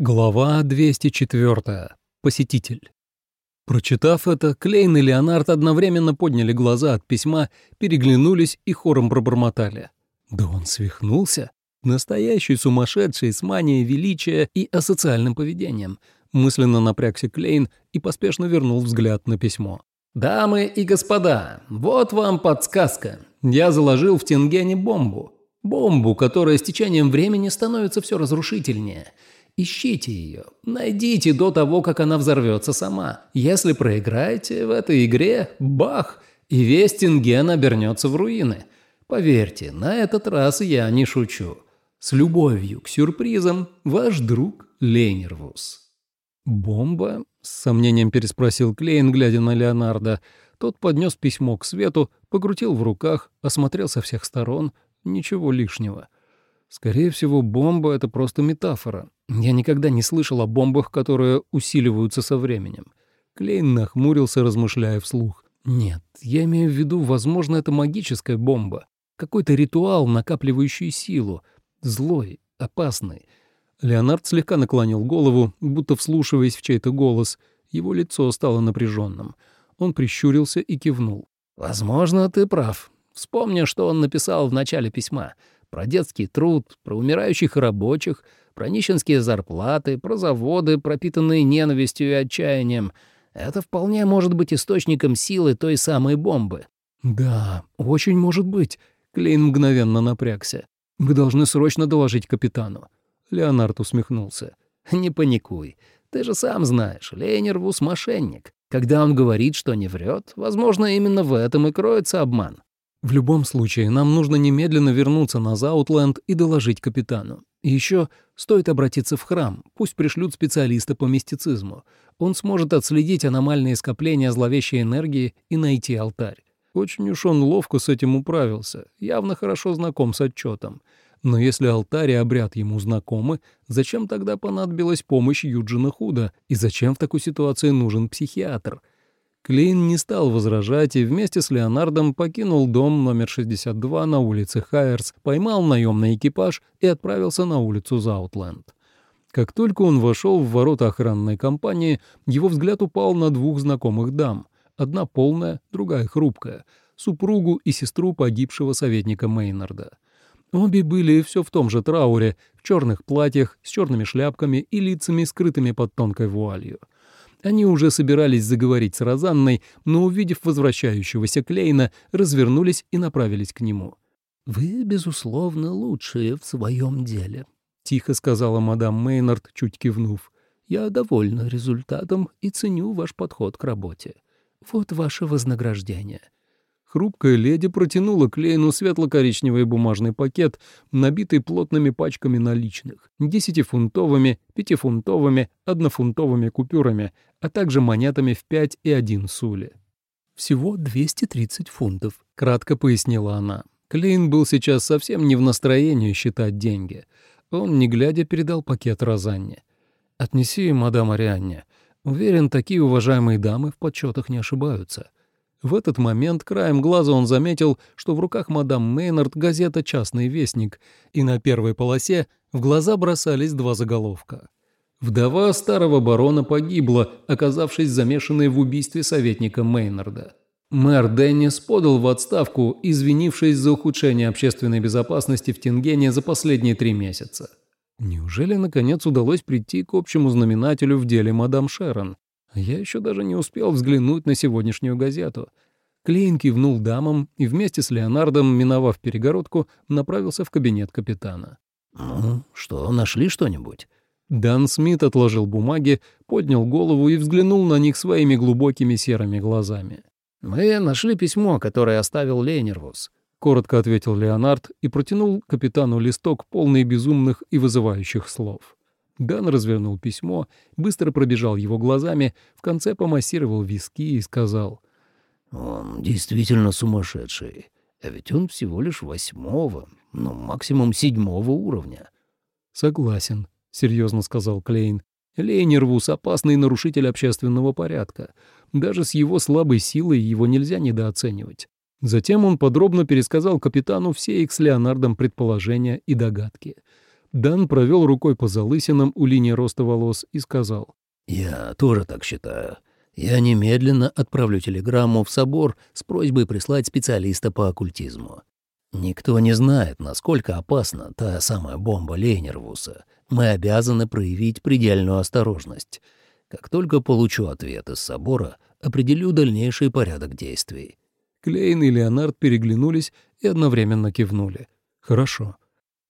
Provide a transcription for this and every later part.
Глава 204. Посетитель. Прочитав это, Клейн и Леонард одновременно подняли глаза от письма, переглянулись и хором пробормотали. Да он свихнулся? Настоящий сумасшедший с манией величия и асоциальным поведением. Мысленно напрягся Клейн и поспешно вернул взгляд на письмо. «Дамы и господа, вот вам подсказка. Я заложил в Тенгене бомбу. Бомбу, которая с течением времени становится все разрушительнее». Ищите ее, найдите до того, как она взорвется сама. Если проиграете в этой игре, бах, и весь Тинген обернется в руины. Поверьте, на этот раз я не шучу. С любовью к сюрпризам, ваш друг Лейнервус. «Бомба?» — с сомнением переспросил Клейн, глядя на Леонардо. Тот поднес письмо к свету, покрутил в руках, осмотрел со всех сторон. Ничего лишнего. Скорее всего, бомба — это просто метафора. Я никогда не слышал о бомбах, которые усиливаются со временем. Клейн нахмурился, размышляя вслух. Нет, я имею в виду, возможно, это магическая бомба. Какой-то ритуал, накапливающий силу. Злой, опасный. Леонард слегка наклонил голову, будто вслушиваясь в чей-то голос. Его лицо стало напряженным. Он прищурился и кивнул. «Возможно, ты прав. Вспомни, что он написал в начале письма про детский труд, про умирающих рабочих, про нищенские зарплаты, про заводы, пропитанные ненавистью и отчаянием. Это вполне может быть источником силы той самой бомбы. «Да, очень может быть», — Клейн мгновенно напрягся. «Вы должны срочно доложить капитану». Леонард усмехнулся. «Не паникуй. Ты же сам знаешь, Лейнервус — мошенник. Когда он говорит, что не врет, возможно, именно в этом и кроется обман. В любом случае, нам нужно немедленно вернуться на Заутленд и доложить капитану. И еще стоит обратиться в храм, пусть пришлют специалиста по мистицизму. Он сможет отследить аномальные скопления зловещей энергии и найти алтарь. Очень уж он ловко с этим управился, явно хорошо знаком с отчетом. Но если алтарь и обряд ему знакомы, зачем тогда понадобилась помощь Юджина Худа? И зачем в такой ситуации нужен психиатр? Клейн не стал возражать и вместе с Леонардом покинул дом номер 62 на улице Хайерс, поймал наемный экипаж и отправился на улицу Заутленд. Как только он вошел в ворота охранной компании, его взгляд упал на двух знакомых дам. Одна полная, другая хрупкая, супругу и сестру погибшего советника Мейнарда. Обе были все в том же трауре, в черных платьях, с черными шляпками и лицами, скрытыми под тонкой вуалью. Они уже собирались заговорить с Розанной, но, увидев возвращающегося Клейна, развернулись и направились к нему. «Вы, безусловно, лучшие в своем деле», — тихо сказала мадам Мейнард, чуть кивнув. «Я довольна результатом и ценю ваш подход к работе. Вот ваше вознаграждение». Хрупкая леди протянула Клейну светло-коричневый бумажный пакет, набитый плотными пачками наличных, десятифунтовыми, пятифунтовыми, однофунтовыми купюрами, а также монетами в пять и один сули. «Всего 230 фунтов», — кратко пояснила она. Клейн был сейчас совсем не в настроении считать деньги. Он, не глядя, передал пакет Розанне. «Отнеси, мадам Арианне. Уверен, такие уважаемые дамы в подсчетах не ошибаются». В этот момент краем глаза он заметил, что в руках мадам Мейнард газета «Частный вестник», и на первой полосе в глаза бросались два заголовка. Вдова старого барона погибла, оказавшись замешанной в убийстве советника Мейнарда. Мэр Деннис подал в отставку, извинившись за ухудшение общественной безопасности в Тингене за последние три месяца. Неужели, наконец, удалось прийти к общему знаменателю в деле мадам Шерон? Я еще даже не успел взглянуть на сегодняшнюю газету. Клейн кивнул дамам и вместе с Леонардом, миновав перегородку, направился в кабинет капитана. «Ну, что, нашли что-нибудь?» Дан Смит отложил бумаги, поднял голову и взглянул на них своими глубокими серыми глазами. «Мы нашли письмо, которое оставил Лейнервус», — коротко ответил Леонард и протянул капитану листок, полный безумных и вызывающих слов. Дан развернул письмо, быстро пробежал его глазами, в конце помассировал виски и сказал. «Он действительно сумасшедший, а ведь он всего лишь восьмого, ну, максимум седьмого уровня». «Согласен», — серьезно сказал Клейн. «Лейнервус — опасный нарушитель общественного порядка. Даже с его слабой силой его нельзя недооценивать». Затем он подробно пересказал капитану все их с Леонардом предположения и догадки — Дан провел рукой по залысинам у линии роста волос и сказал. «Я тоже так считаю. Я немедленно отправлю телеграмму в собор с просьбой прислать специалиста по оккультизму. Никто не знает, насколько опасна та самая бомба Лейнервуса. Мы обязаны проявить предельную осторожность. Как только получу ответ из собора, определю дальнейший порядок действий». Клейн и Леонард переглянулись и одновременно кивнули. «Хорошо».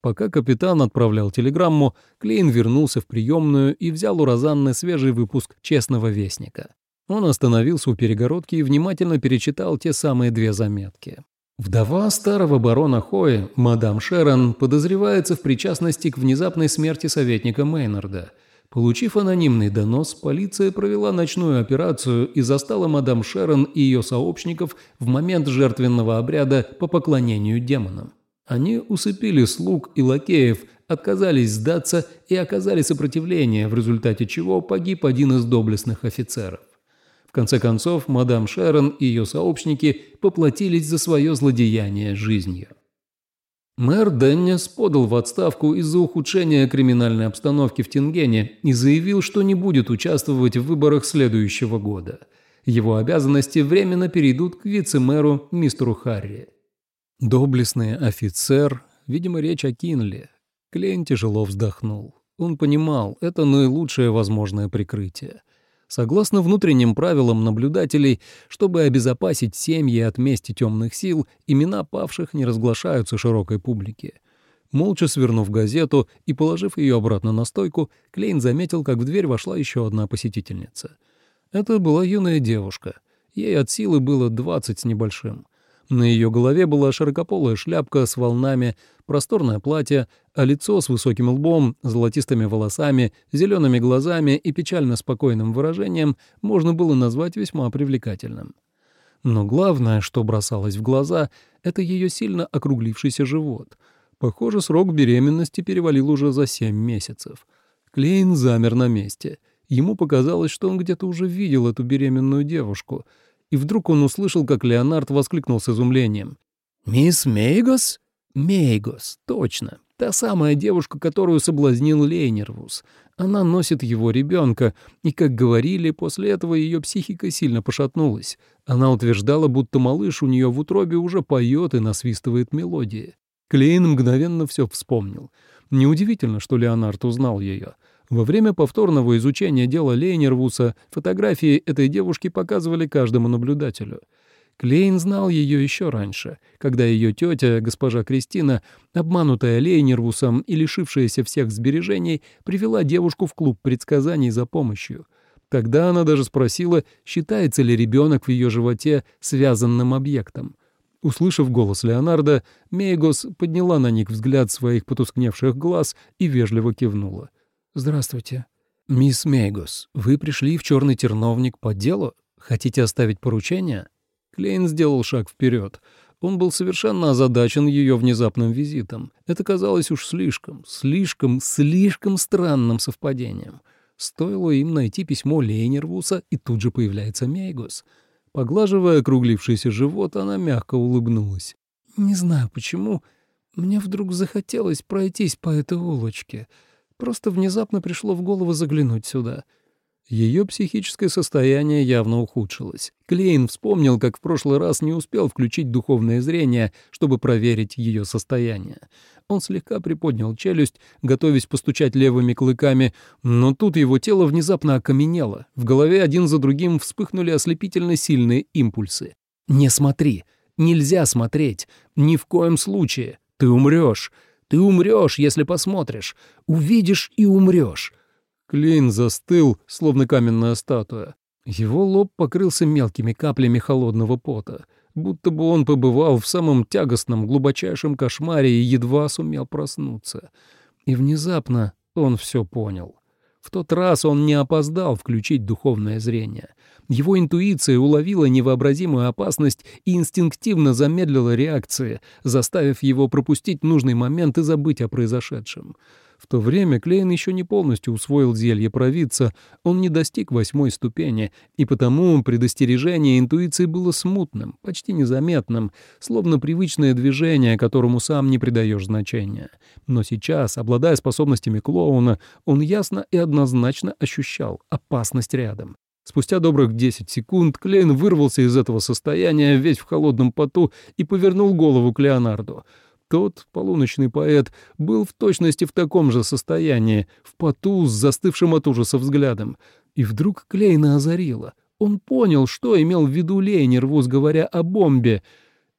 Пока капитан отправлял телеграмму, Клейн вернулся в приемную и взял у Розанны свежий выпуск «Честного вестника». Он остановился у перегородки и внимательно перечитал те самые две заметки. Вдова старого барона Хои, мадам Шерон, подозревается в причастности к внезапной смерти советника Мейнарда. Получив анонимный донос, полиция провела ночную операцию и застала мадам Шерон и ее сообщников в момент жертвенного обряда по поклонению демонам. Они усыпили слуг и лакеев, отказались сдаться и оказали сопротивление, в результате чего погиб один из доблестных офицеров. В конце концов, мадам Шерон и ее сообщники поплатились за свое злодеяние жизнью. Мэр Деннис подал в отставку из-за ухудшения криминальной обстановки в Тингене и заявил, что не будет участвовать в выборах следующего года. Его обязанности временно перейдут к вице-мэру мистеру Харри. Доблестный офицер, видимо, речь о Кинле. Клейн тяжело вздохнул. Он понимал, это наилучшее возможное прикрытие. Согласно внутренним правилам наблюдателей, чтобы обезопасить семьи от мести темных сил, имена павших не разглашаются широкой публике. Молча свернув газету и положив ее обратно на стойку, Клейн заметил, как в дверь вошла еще одна посетительница. Это была юная девушка. Ей от силы было двадцать с небольшим. На ее голове была широкополая шляпка с волнами, просторное платье, а лицо с высоким лбом, золотистыми волосами, зелеными глазами и печально спокойным выражением можно было назвать весьма привлекательным. Но главное, что бросалось в глаза, это ее сильно округлившийся живот. Похоже, срок беременности перевалил уже за семь месяцев. Клейн замер на месте. Ему показалось, что он где-то уже видел эту беременную девушку — и вдруг он услышал, как Леонард воскликнул с изумлением. «Мисс Мейгос?» «Мейгос, точно. Та самая девушка, которую соблазнил Лейнервус. Она носит его ребенка, и, как говорили, после этого ее психика сильно пошатнулась. Она утверждала, будто малыш у нее в утробе уже поет и насвистывает мелодии. Клейн мгновенно все вспомнил. Неудивительно, что Леонард узнал ее. Во время повторного изучения дела Лейнервуса фотографии этой девушки показывали каждому наблюдателю. Клейн знал ее еще раньше, когда ее тетя, госпожа Кристина, обманутая Лейнервусом и лишившаяся всех сбережений, привела девушку в клуб предсказаний за помощью. Тогда она даже спросила, считается ли ребенок в ее животе связанным объектом. Услышав голос Леонардо, Мейгос подняла на них взгляд своих потускневших глаз и вежливо кивнула. «Здравствуйте». «Мисс Мейгос, вы пришли в черный терновник по делу? Хотите оставить поручение?» Клейн сделал шаг вперед. Он был совершенно озадачен ее внезапным визитом. Это казалось уж слишком, слишком, слишком странным совпадением. Стоило им найти письмо Лейнервуса, и тут же появляется Мейгос. Поглаживая округлившийся живот, она мягко улыбнулась. «Не знаю почему, мне вдруг захотелось пройтись по этой улочке». Просто внезапно пришло в голову заглянуть сюда. Ее психическое состояние явно ухудшилось. Клейн вспомнил, как в прошлый раз не успел включить духовное зрение, чтобы проверить ее состояние. Он слегка приподнял челюсть, готовясь постучать левыми клыками, но тут его тело внезапно окаменело. В голове один за другим вспыхнули ослепительно сильные импульсы. «Не смотри! Нельзя смотреть! Ни в коем случае! Ты умрешь! Ты умрешь, если посмотришь. Увидишь и умрешь. Клейн застыл, словно каменная статуя. Его лоб покрылся мелкими каплями холодного пота, будто бы он побывал в самом тягостном, глубочайшем кошмаре и едва сумел проснуться. И внезапно он все понял. В тот раз он не опоздал включить духовное зрение. Его интуиция уловила невообразимую опасность и инстинктивно замедлила реакции, заставив его пропустить нужный момент и забыть о произошедшем. В то время Клейн еще не полностью усвоил зелье провидца, он не достиг восьмой ступени, и потому предостережение интуиции было смутным, почти незаметным, словно привычное движение, которому сам не придаешь значения. Но сейчас, обладая способностями клоуна, он ясно и однозначно ощущал опасность рядом. Спустя добрых 10 секунд Клейн вырвался из этого состояния, весь в холодном поту, и повернул голову к Леонарду. Тот, полуночный поэт, был в точности в таком же состоянии, в поту с застывшим от ужаса взглядом. И вдруг Клейна озарило. Он понял, что имел в виду Лейнервуз, говоря о бомбе.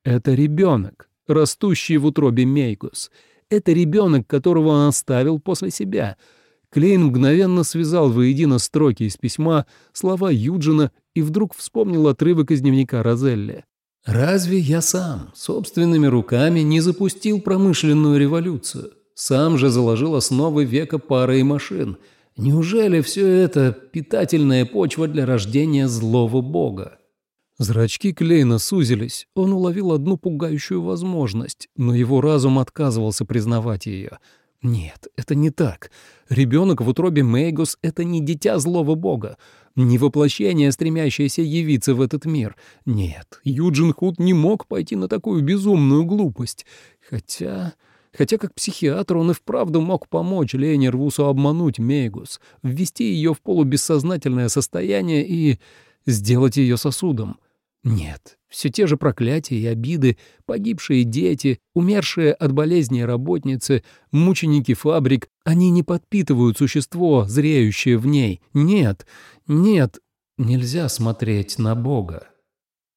Это ребенок, растущий в утробе Мейгус. Это ребенок, которого он оставил после себя — Клейн мгновенно связал воедино строки из письма, слова Юджина и вдруг вспомнил отрывок из дневника Розелли. «Разве я сам собственными руками не запустил промышленную революцию? Сам же заложил основы века пары и машин. Неужели все это питательная почва для рождения злого бога?» Зрачки Клейна сузились, он уловил одну пугающую возможность, но его разум отказывался признавать ее — нет, это не так. Ребенок в утробе Мейгус — это не дитя злого бога, не воплощение, стремящееся явиться в этот мир. Нет, Юджин Худ не мог пойти на такую безумную глупость. Хотя... Хотя как психиатр он и вправду мог помочь Лене Рвусу обмануть Мейгус, ввести ее в полубессознательное состояние и сделать ее сосудом. Нет, все те же проклятия и обиды, погибшие дети, умершие от болезни работницы, мученики фабрик, они не подпитывают существо, зреющее в ней. Нет, нет, нельзя смотреть на Бога.